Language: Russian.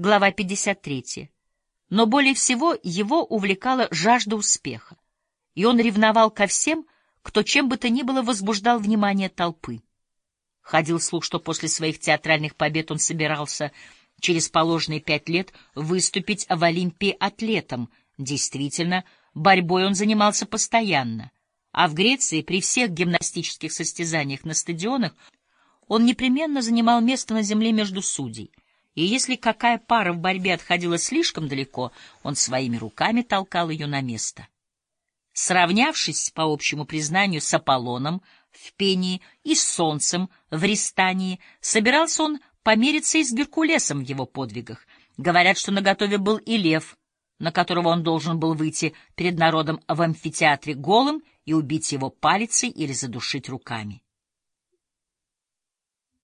глава 53. Но более всего его увлекала жажда успеха, и он ревновал ко всем, кто чем бы то ни было возбуждал внимание толпы. Ходил слух, что после своих театральных побед он собирался через положенные пять лет выступить в Олимпии атлетом. Действительно, борьбой он занимался постоянно. А в Греции при всех гимнастических состязаниях на стадионах он непременно занимал место на земле между судей. И если какая пара в борьбе отходила слишком далеко, он своими руками толкал ее на место. Сравнявшись, по общему признанию, с Аполлоном в Пении и с Солнцем в Ристании, собирался он помериться и с Геркулесом в его подвигах. Говорят, что наготове был и лев, на которого он должен был выйти перед народом в амфитеатре голым и убить его палицей или задушить руками.